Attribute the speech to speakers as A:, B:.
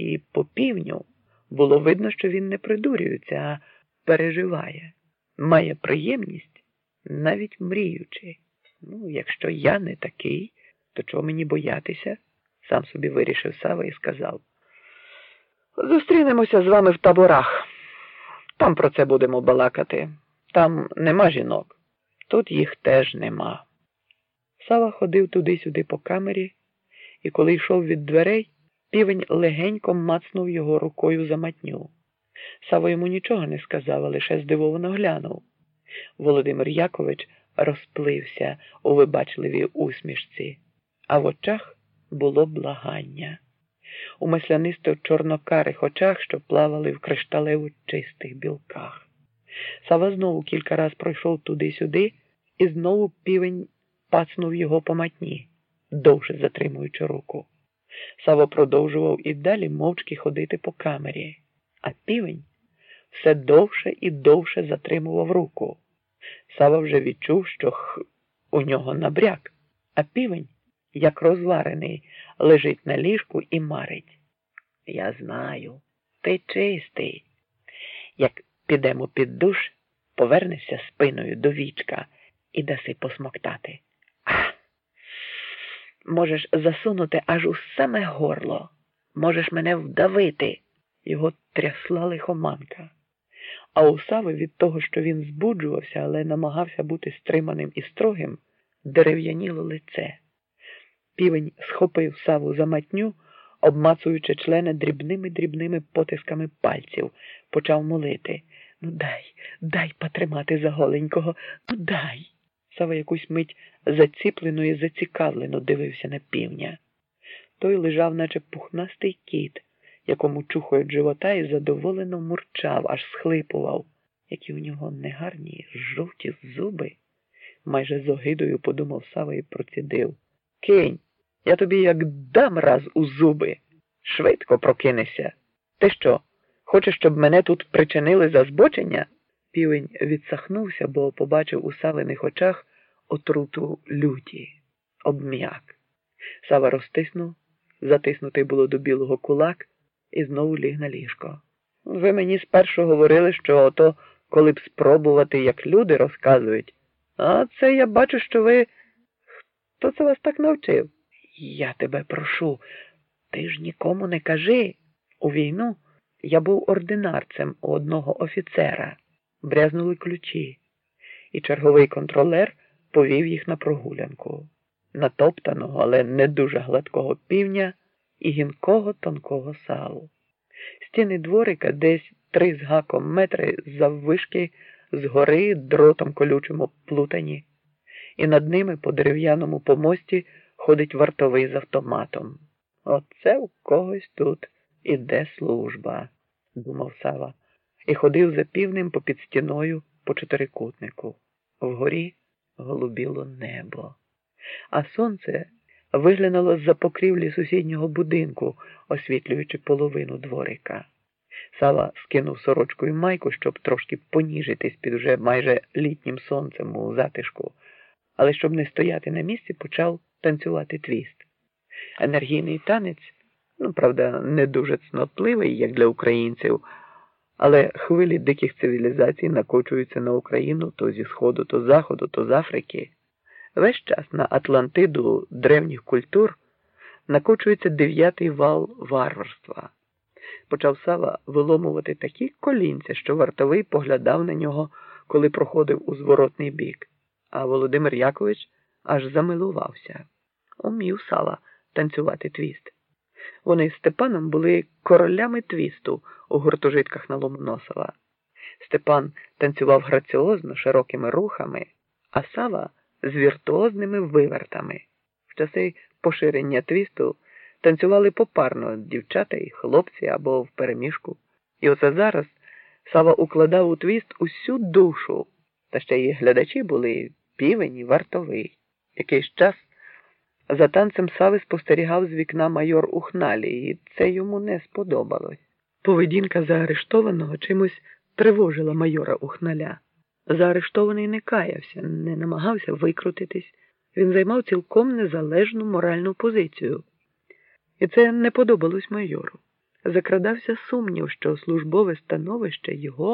A: І по півню було видно, що він не придурюється, а переживає, має приємність, навіть мріючи. Ну, якщо я не такий, то чого мені боятися? Сам собі вирішив Сава і сказав. Зустрінемося з вами в таборах. Там про це будемо балакати. Там нема жінок. Тут їх теж нема. Сава ходив туди-сюди по камері, і коли йшов від дверей, півень легенько мацнув його рукою за матню. Сава йому нічого не сказав, лише здивовано глянув. Володимир Якович розплився у вибачливій усмішці, а в очах було благання. У маслянисто чорнокарих очах, що плавали в кришталево чистих білках. Сава знову кілька раз пройшов туди-сюди, і знову півень пацнув його по матні, довше затримуючи руку. Сава продовжував і далі мовчки ходити по камері, а півень все довше і довше затримував руку. Сава вже відчув, що х... у нього набряк, а півень, як розварений, лежить на ліжку і марить. Я знаю, ти чистий. Як підемо під душ, повернешся спиною до вічка і даси посмоктати. Можеш засунути аж у саме горло. Можеш мене вдавити. Його трясла лихоманка. А у Сави від того, що він збуджувався, але намагався бути стриманим і строгим, дерев'яніло лице. Півень схопив саву за матню, обмацуючи члени дрібними дрібними потисками пальців, почав молити Ну, дай, дай потримати за голенького, ну дай. Сава якусь мить заціплено і зацікавлено дивився на півня. Той лежав, наче пухнастий кіт, якому чухають живота, і задоволено мурчав, аж схлипував, які у нього негарні жовті зуби. Майже з огидою подумав Сава і процідив. Кинь, я тобі як дам раз у зуби. Швидко прокинешся. Ти що? Хочеш, щоб мене тут причинили за збочення? Півень відсахнувся, бо побачив у савиних очах отруту люті, обм'як. Сава розтиснув, затиснутий було до білого кулак, і знову ліг на ліжко. Ви мені спершу говорили, що ото, коли б спробувати, як люди розказують, а це я бачу, що ви. Хто це вас так навчив? Я тебе прошу, ти ж нікому не кажи. У війну я був ординарцем у одного офіцера, брязнули ключі, і черговий контролер повів їх на прогулянку, натоптаного, але не дуже гладкого півня і гінкого тонкого салу. Стіни дворика десь три з гаком метри заввишки згори дротом колючим оплутані, і над ними по дерев'яному помості ходить вартовий з автоматом. Оце у когось тут іде служба, думав Сава, і ходив за півнем попід стіною по чотирикутнику. Вгорі голубіло небо, а сонце виглянуло з-за покрівлі сусіднього будинку, освітлюючи половину дворика. Сава скинув сорочку і майку, щоб трошки поніжитись під уже майже літнім сонцем у затишку, але щоб не стояти на місці, почав танцювати твіст. Енергійний танець, ну, правда, не дуже цнотливий, як для українців, але хвилі диких цивілізацій накочуються на Україну то зі Сходу, то з Заходу, то з Африки. Весь час на Атлантиду древніх культур накочується дев'ятий вал варварства. Почав Сава виломувати такі колінця, що вартовий поглядав на нього, коли проходив у зворотний бік, а Володимир Якович аж замилувався. Умів Сава танцювати твіст. Вони з Степаном були королями твісту у гуртожитках на Ломоносова. Степан танцював граціозно широкими рухами, а Сава з віртуозними вивертами. В часи поширення твісту танцювали попарно дівчата і хлопці або в переміжку. І оце зараз Сава укладав у твіст усю душу, та ще й глядачі були півень і вартовий. Якийсь час за танцем Сави спостерігав з вікна майор Ухналі, і це йому не сподобалось. Поведінка заарештованого чимось тривожила майора Ухналя. Заарештований не каявся, не намагався викрутитись. Він займав цілком незалежну моральну позицію. І це не подобалось майору. закрадався сумнів, що службове становище його